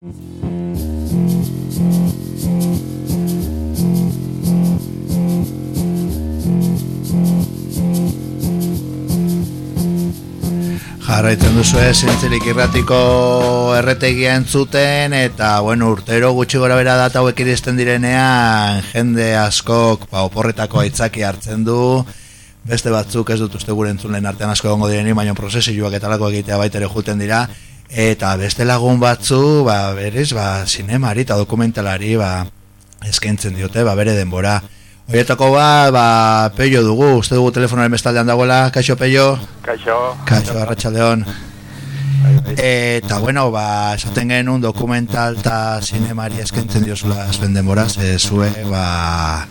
Jarraitzen duzu ez, zintzilik irratiko erretegia entzuten, eta, bueno, urtero gutxi gora bera data hauek iristen direnean, jende askok, ba, oporretako aitzaki hartzen du, beste batzuk ez dut uste gure entzulen artean asko gongo direni, baina prozesioak eta lako egitea baitere juten dira, eta beste lagun batzu, ba, berez, ba, sinemari eta dokumentalari, ba, eskaintzen diote, ba, bere denbora, Oietako ba, ba, peio dugu, uste dugu telefonoaren bestaldean dagoela, kaixo peio? Kaixo. Kaixo, arratxaldeon. Eta, bueno, ba, esaten genuen dokumental eta sinemari eskentzen diosula azben denboraz, e, zue, ba,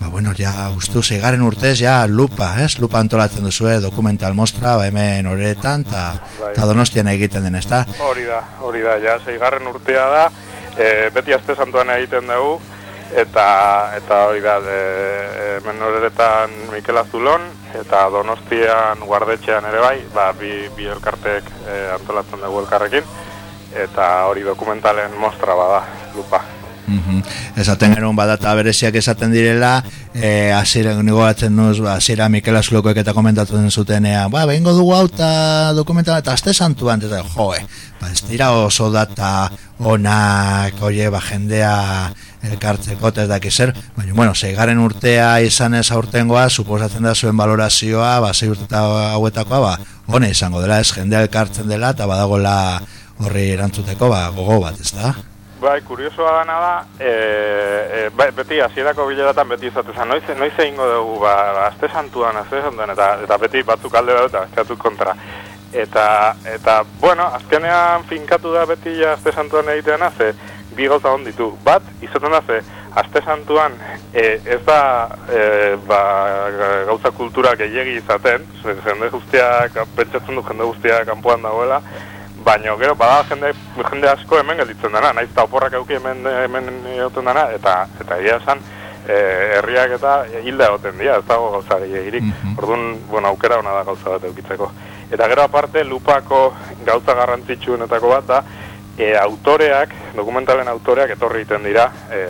ba, bueno, ja, uste segaren urtez, ja, lupa, ez? Lupa antolatzen duzue, dokumental mostra, ba, hemen horretan, eta Bai. donostian egiten den, ezta? Hori da, hori da, ja, zeigarren urtea da, e, beti azte santuan egiten dugu, eta eta hori da, e, hemen horretan Mikel Azulon, eta Donostian guardetxean ere bai, ba, bi, bi elkartek e, antolatzen dugu elkarrekin, eta hori dokumentalen mostra bada, lupa. Mhm. Esaten genuen badata bereziak esaten direla, eh hasiera nigoatzen nuz, ba hasiera Mikel Azlokoek eta komentatzen zutenean, ba bengo dugu hau ta dokumentala eta aste santuan eta joe. Ba ez dira oso data onak, oie, ba jendea elkartzeko eta ez dakiz zer, baina bueno, seigaren urtea izan ez aurtengoa, suposatzen da zuen valorazioa, ba sei urte hauetakoa, ba hone izango dela, ez jendea elkartzen dela eta badagola horri erantzuteko, ba gogo bat, ez da? Bai, kuriosoa dana da, e, e, bai, beti hasierako bileratan beti izatezan, noiz, noiz egingo dugu, ba, aste santuan, aste santuan, eta, eta beti batzuk alde bat eta beste kontra. Eta, eta, bueno, azkenean finkatu da beti ja aste santuan egitean, ze bi gauza hon ditu. Bat, izaten da, ze aste santuan e, ez da e, ba, gauza kultura gehiegi izaten, ze jende guztiak, pentsatzen du jende guztiak kanpoan dagoela, Baina, gero, bada jende, jende asko hemen gelditzen dena, naiz eta oporrak euki hemen, hemen egoten dena, eta eta egia esan, e, herriak eta hilda egoten dira, ez dago gauza gehiagirik. Mhm. Orduan, bueno, aukera ona da gauza bat eukitzeko. Eta gero aparte, lupako gauza garrantzitsuenetako bat da, e, autoreak, dokumentalen autoreak etorri egiten dira, e,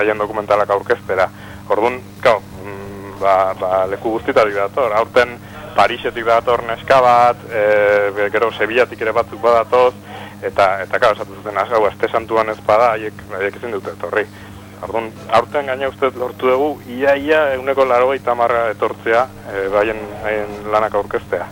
haien dokumentalak aurkeztera. Orduan, gau, mm, ba, ba, leku guztitatik dator, aurten Parisetik dator neska bat, e, gero Sevillatik ere batzuk badatoz, eta, eta kao, esatu zuten, hau, este santuan ez bada, haiek, haiek ezin dute etorri. Orduan, aurten gaina uste lortu dugu, ia, ia, eguneko laro marra etortzea, e, baien, haien lanak aurkeztea.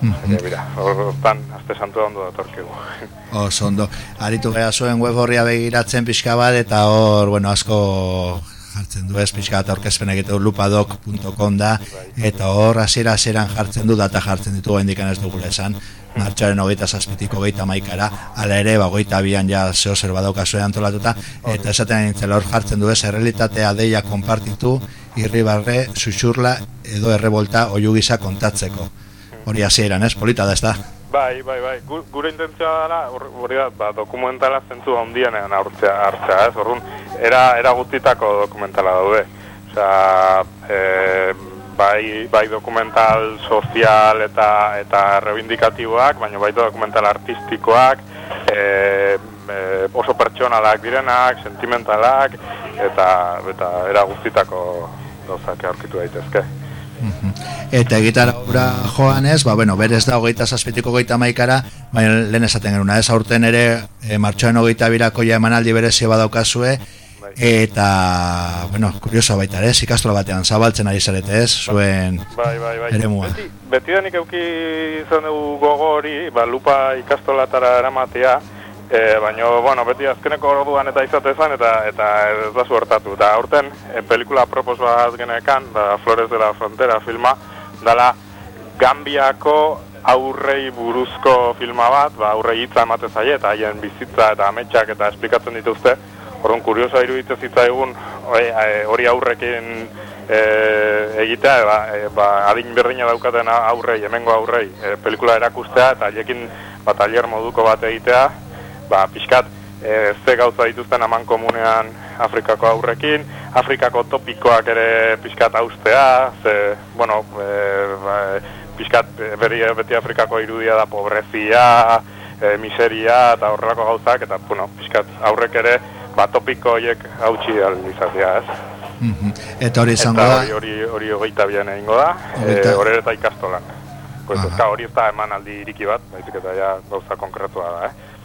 Mhm. Eta, mira, hortan, azte santua ondo datorkigu. Oso ondo. Aritu gara zuen web horria begiratzen pixka bat, eta hor, bueno, asko jartzen du ez, pixka bat aurkezpen egiteko lupadok.com da, eta hor hasiera hasieran jartzen du, data jartzen ditu hendikan ez dugula esan, martxaren hogeita zazpitiko geita maikara, ala ere, ba, goita bian ja zeo zer badaukazue antolatuta, eta esaten nintzen hor jartzen du ez, errealitatea deia konpartitu, irribarre, susurla, edo errebolta oiu gisa kontatzeko. Hori hasieran ez, polita da ez da. Bai, bai, bai. Gu- Gure intentzioa hor- hori da, ba, dokumentala zentzu handienean hartzea, hartzea, ez? Orduan, era, era guztitako dokumentala daude. Osea, e, bai, bai dokumental sozial eta eta reivindikatiboak, baina baita dokumental artistikoak, e, e, oso pertsonalak direnak, sentimentalak, eta, eta era guztitako gauzak aurkitu daitezke. Mhm. Eta gitarra joan ez, ba, bueno, berez da hogeita zazpitiko goita maikara, baina lehen esaten genuna, ez aurten ere e, martxoen hogeita birako ja emanaldi berezia badaukazue, eta, bueno, kurioso baita ere, ikastola batean zabaltzen ari zarete ez, zuen Bai, bai, bai. eremua. Beti, beti da nik euki izan dugu gogo hori, ba, lupa ikastolatara eramatea, e, baina, bueno, beti azkeneko orduan eta izatezan, eta eta ez da suertatu. Da, aurten, e, pelikula propos bat genekan, da, Flores de la Frontera filma, dala Gambiako aurrei buruzko filma bat, ba, aurrei hitza emate zaie, eta haien bizitza eta ametsak eta esplikatzen dituzte, Orduan kuriosoa iruditzen zitzaigun hori e, hori aurrekin e, egitea, ba, e, ba, adin berdina daukaten aurrei, hemengo aurrei, e, pelikula erakustea eta haiekin ba, tailer moduko bat egitea, ba, pixkat e, ze gauza dituzten aman komunean Afrikako aurrekin, Afrikako topikoak ere pixkat austea, ze, bueno, e, ba, pixkat beri, beti Afrikako irudia da pobrezia, e, miseria eta horrelako gauzak, eta, bueno, pixkat aurrek ere, ba, topiko horiek hautsi alizatzea, ez? Mhm. Eta hori izango da? Hori hori hogeita bian egingo da, e, hori eta ikastolan. Ez hori ez da eman aldi iriki bat, baizik eta ja gauza konkretua da, eh?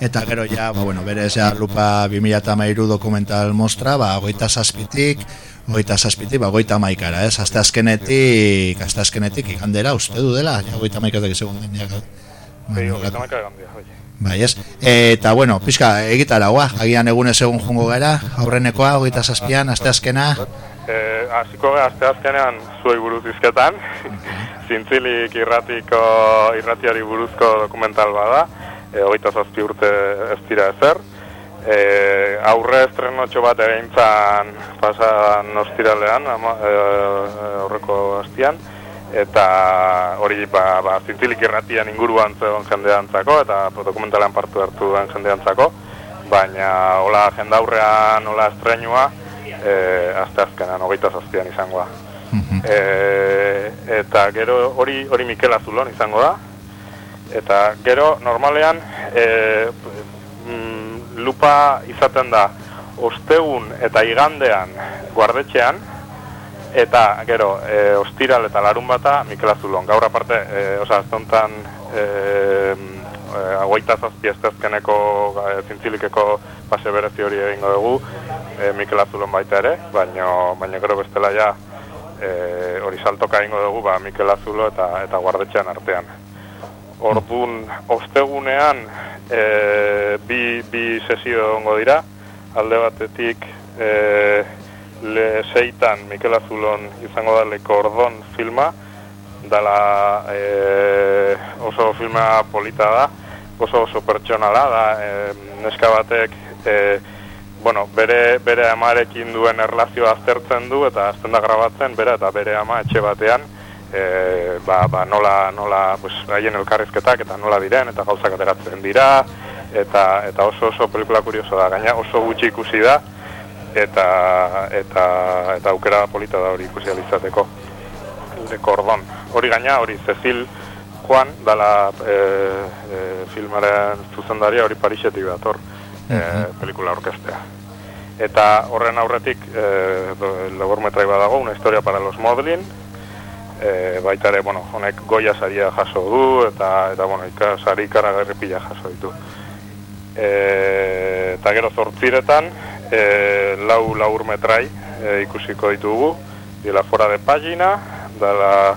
Eta gero ja, ba, bueno, bere ja lupa 2013 dokumental mostra, ba, goita saspitik, goita saspitik, ba, goita maikara, ez? Azte azkenetik, azte azkenetik ikandera, uste du dela, ja, goita maikatak segun den, ja. Bai, goita maikara ez? Eta, bueno, pizka, egitara, gua, agian egunez egun jungo gara, aurrenekoa, goita saspian, azte azkena. Eh, aziko azte azkenean zuei buruz izketan, zintzilik irratiko, irratiari buruzko dokumental bada, e, hogeita zazpi urte ez dira ezer. E, aurre estrenotxo bat egintzan pasan ostiralean, ama, e, aurreko hastian, eta hori ba, ba, zintzilik irratian inguruan zegoen jendeantzako eta dokumentalean partu hartu duen jendeantzako baina hola jendaurrean hola estrenua e, azte azkenan, hogeita zaztian izango da mhm. e, eta gero hori hori Mikel Azulon izango da eta gero normalean e, mm, lupa izaten da ostegun eta igandean guardetxean Eta, gero, e, ostiral eta larun bata, Mikel Azulon. Gaur aparte, e, oza, aztontan, e, e, aguaita zazpi estezkeneko e, zintzilikeko pase berezi hori egingo dugu, e, Mikel Azulon baita ere, baina, baina gero bestela ja, e, hori saltoka egingo dugu, ba, Mikel Azulo eta, eta guardetxean artean. Orduan, ostegunean, e, bi, bi sesio ongo dira, alde batetik, e, le seitan Mikel Azulon izango da leko ordon filma. Dala e, oso filma polita da oso oso pertsonala da e, neska batek e, bueno, bere, bere amarekin duen erlazioa aztertzen du eta azten da grabatzen bere eta bere ama etxe batean e, ba, ba, nola, nola pues, haien elkarrizketak eta nola diren eta gauzak ateratzen dira eta, eta oso oso pelikula kurioso da. Gaina oso gutxi ikusi da eta eta eta aukera polita da hori ikusi alizateko de cordón. Hori gaina hori Cecil Juan dala e, e, filmaren zuzendaria hori Parisetik dator e, pelikula orkestea. Eta horren aurretik e, labor metrai badago una historia para los modelin e, baita ere, bueno, honek goia saria jaso du eta, eta bueno, ikasari ikaragarri pila jaso ditu. E, eta gero zortziretan e, lau laur metrai e, ikusiko ditugu. Dila fora de pagina dala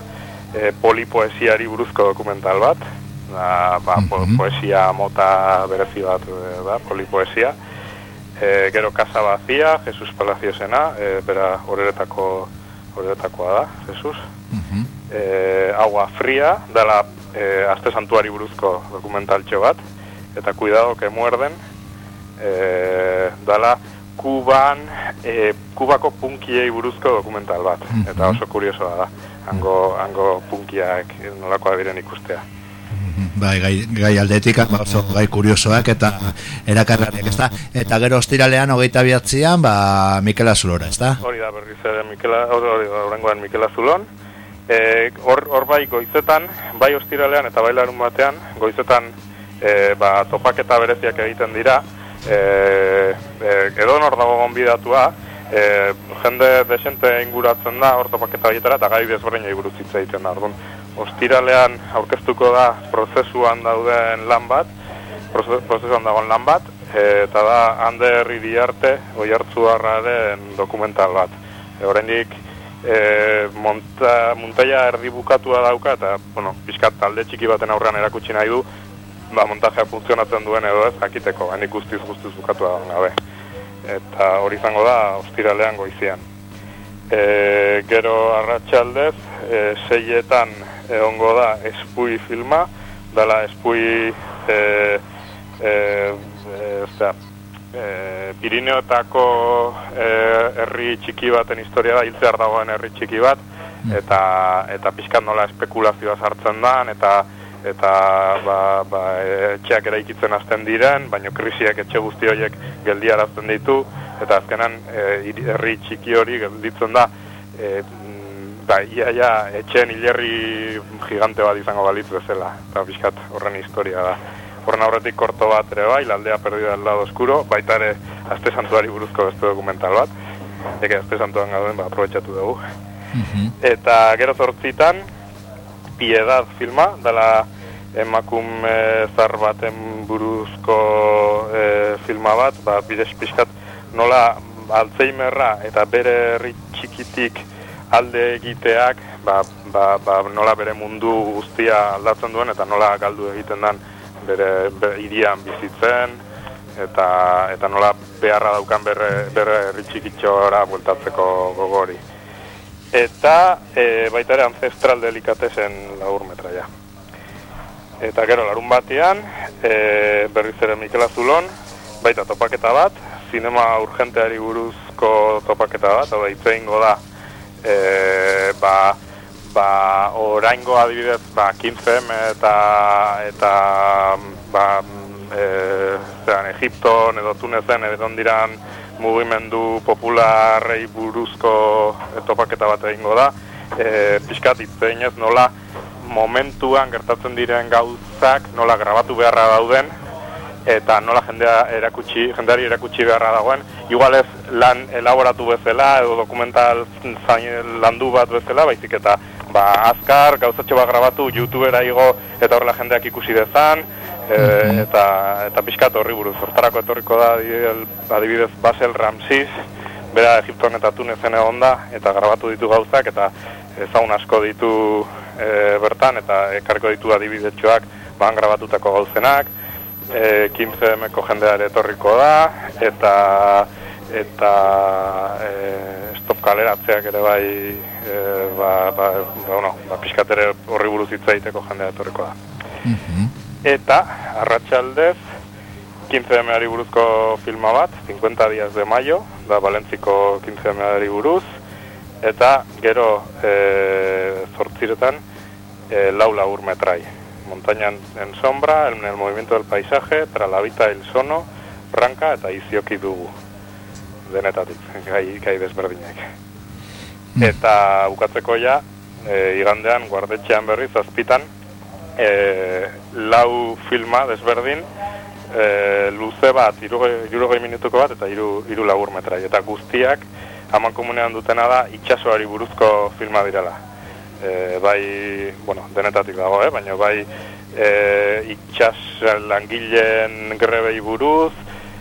e, polipoesiari buruzko dokumental bat. Da, ba, mhm. poesia mota berezi bat e, da, polipoesia. E, gero Casa Vacía Jesus Palaciosena e, bera horretako horretakoa da, Jesus mm e, Agua Fria dala e, Aste Santuari buruzko dokumentaltxo bat eta Cuidado que muerden e, dala Kuban, e, Kubako punkiei buruzko dokumental bat, mhm. eta oso kuriosoa da, hango, hango punkiak nolakoa diren ikustea. Bai, gai, gai aldetik, ba, oso gai kuriosoak eta erakarrariak, ez da? Eta gero ostiralean, hogeita biatzian, ba, Mikel Azulora, ez da? Hori da, berriz ere, Mikela, hori da, horrengoan Mikel Azulon. E, hor, hor bai goizetan, bai ostiralean eta bai larun batean, goizetan e, ba, topaketa bereziak egiten dira, e, e, edo nor dago gonbidatua, e, jende desente inguratzen da ortopaketa bietara eta gai desberdin buruz hitz egiten da. Orduan, ostiralean aurkeztuko da prozesuan dauden lan bat, prozesuan dagoen lan bat, eta da Ander Iriarte oiartzuarraren dokumental bat. E, Horendik e, monta, montaia erdi bukatua dauka eta, bueno, pixkat talde txiki baten aurrean erakutsi nahi du, ba, montajea funtzionatzen duen edo ez jakiteko, hain guztiz guztiz bukatu da gabe. Eta hori izango da, ostiralean goizian. E, gero arratsaldez, e, seietan egongo da espui filma, dala espui e, e, e, e, Pirineotako e, herri txiki baten historia da, hiltzear dagoen herri txiki bat, mm. eta, eta pixkat nola espekulazioa sartzen da, eta eta ba, ba, etxeak eraikitzen hasten diren, baino krisiak etxe guzti horiek geldiarazten ditu, eta azkenan herri txiki hori gelditzen da e, ba, ia, ia, etxen hilerri gigante bat izango balitz bezala, eta pixkat horren historia da. Horren aurretik korto bat ere bai, laldea perdida del lado oscuro, baita ere azte santuari buruzko beste dokumental bat, eke azte santuan gauden, ba, aprobetsatu dugu. Eta gero zortzitan, piedad filma, dela emakume zar baten buruzko e, filma bat, ba, bidez pixkat nola Alzheimerra eta bere herri txikitik alde egiteak ba, ba, ba, nola bere mundu guztia aldatzen duen eta nola galdu egiten den bere, bere irian bizitzen eta eta nola beharra daukan bere, bere herri txikitxora bueltatzeko gogori. Eta e, baita ere ancestral delikatesen laur metraia. Eta gero larun batean, e, berriz ere Mikel Azulon, baita topaketa bat, zinema urgenteari buruzko topaketa bat, hau da, itzein da, e, ba, ba, oraingo adibidez, ba, 15 eta, eta, ba, e, zean, Egipton edo Tunezen edo diran mugimendu popularrei buruzko topaketa bat egingo da, e, pixkat itzein ez nola, momentuan gertatzen diren gauzak nola grabatu beharra dauden, eta nola jendea erakutsi, jendeari erakutsi beharra dagoen, igual ez lan elaboratu bezala edo dokumental zain landu bat bezala, baizik eta ba, azkar, gauzatxo bat grabatu, youtubera igo eta horrela jendeak ikusi dezan, e, eta, eta pixkat horri buruz, hortarako etorriko da adibidez Basel Ramsis, bera Egipton eta Tunezen egon da, eta grabatu ditu gauzak, eta ezagun asko ditu e, bertan, eta ekarko ditu adibidetxoak, ban grabatutako gauzenak, e, 15 meko jendea etorriko da, eta eta e, stop kaleratzeak ere bai e, ba, ba, ba, bueno, ba, pixkatere horri buruz itzaiteko jendea etorriko da. Mhm. Eta, arratsaldez 15 meari buruzko filma bat, 50 dias de mayo, da Valentziko 15 meari buruz, eta gero e, zortziretan e, laula urmetrai montaña en sombra, en el movimiento del paisaje, tras la vista del sono, ranka eta izioki dugu. Denetatik, gai, gai desberdinak. Mm. Eta bukatzeko ja, e, igandean, guardetxean berriz, azpitan, e, lau filma desberdin, e, luze bat, irurogei minutuko bat, eta iru, iru labur metrai. Eta guztiak, haman komunean dutena da, itxasoari buruzko filma direla e, bai, bueno, denetatik dago, eh? baina bai e, itxas langileen grebei buruz,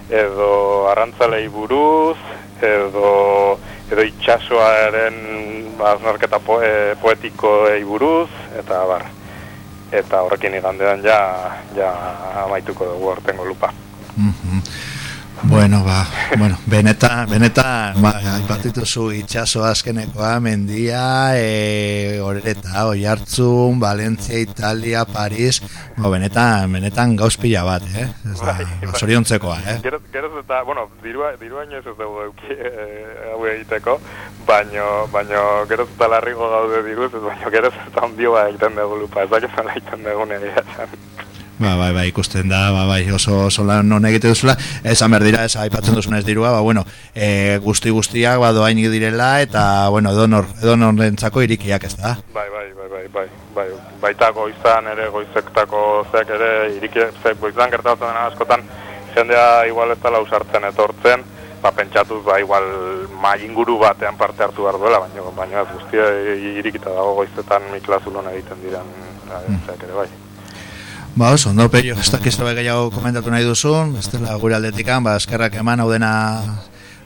edo arrantzalei buruz, edo, edo itxasoaren aznarketa po, e, poetikoei buruz, eta bar. Eta horrekin igandean ja, ja amaituko dugu hortengo lupa. Mm Bueno, ba, bueno, beneta, beneta, ba, zu itxaso azkenekoa, mendia, e, orereta, oi hartzun, Valencia, Italia, Paris, ba, benetan, benetan gauzpila bat, eh? Ez da, bai, bai. zoriontzekoa, eh? Gero, gero eta, bueno, dirua, dirua inoiz ez dugu euki, e, hau egiteko, baino, baino, gero eta larrigo gaude diguz, baino, gero eta ondioa egiten dugu lupa, ez da, egiten dugu nire Ba, bai, bai, ikusten da, ba, bai, oso, oso lan non egite duzula, esan berdira, ez aipatzen duzun ez dirua, ba, bueno, e, guzti guztiak, ba, doain direla, eta, bueno, edo nor, edo norrentzako irikiak ez da. Bai, bai, bai, bai, bai, bai, baita goizan ere, goizektako zeak ere, irikiak, zeak goizan gertatzen dena askotan, jendea igual ez dela usartzen etortzen, ba, pentsatuz, ba, igual mai inguru batean parte hartu behar duela, baina, baina ez guztia irikita dago goizetan miklazulon egiten diren, mm. zeak ere, bai. Ba, oso, ondo, peio, ez dakiz tobe gehiago komentatu nahi duzun, ez dela gure aldetikan, ba, eskerrak eman hau dena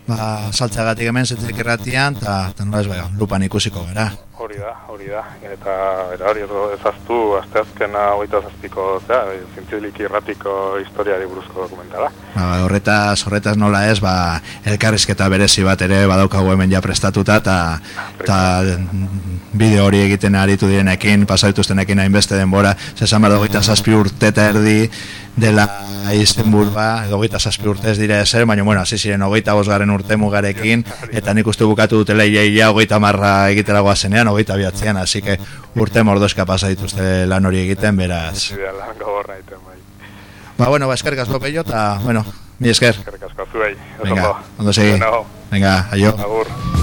ba, saltzagatik hemen zetzik erratian, eta nola ez bai, lupan ikusiko gara. Hori da, hori da, eta era hori ezaztu, azte azkena hoita zazpiko, zera, zintzilik irratiko historiari buruzko dokumentala. Ba, horretaz, horretaz nola ez, ba, elkarrizketa berezi bat ere badaukagu hemen ja prestatuta, eta bideo hori egiten aritu direnekin, pasaituztenekin hainbeste denbora, zesan behar dogeita zazpi urte erdi dela Istanbul ba, dogeita zazpi urte ez dira ezer, baina bueno, hasi ziren hogeita bosgaren urte mugarekin, eta nik uste bukatu dutela iaia hogeita marra egitera guazenean, hogeita biatzean, hasi que urte mordoska pasaituzte lan hori egiten, beraz. Bai. Ba, bueno, ba, eskerrik asko peio, eta, bueno, mi esker. Eskerrik asko zuei. Venga, ondo segi. Venga, aio. Agur.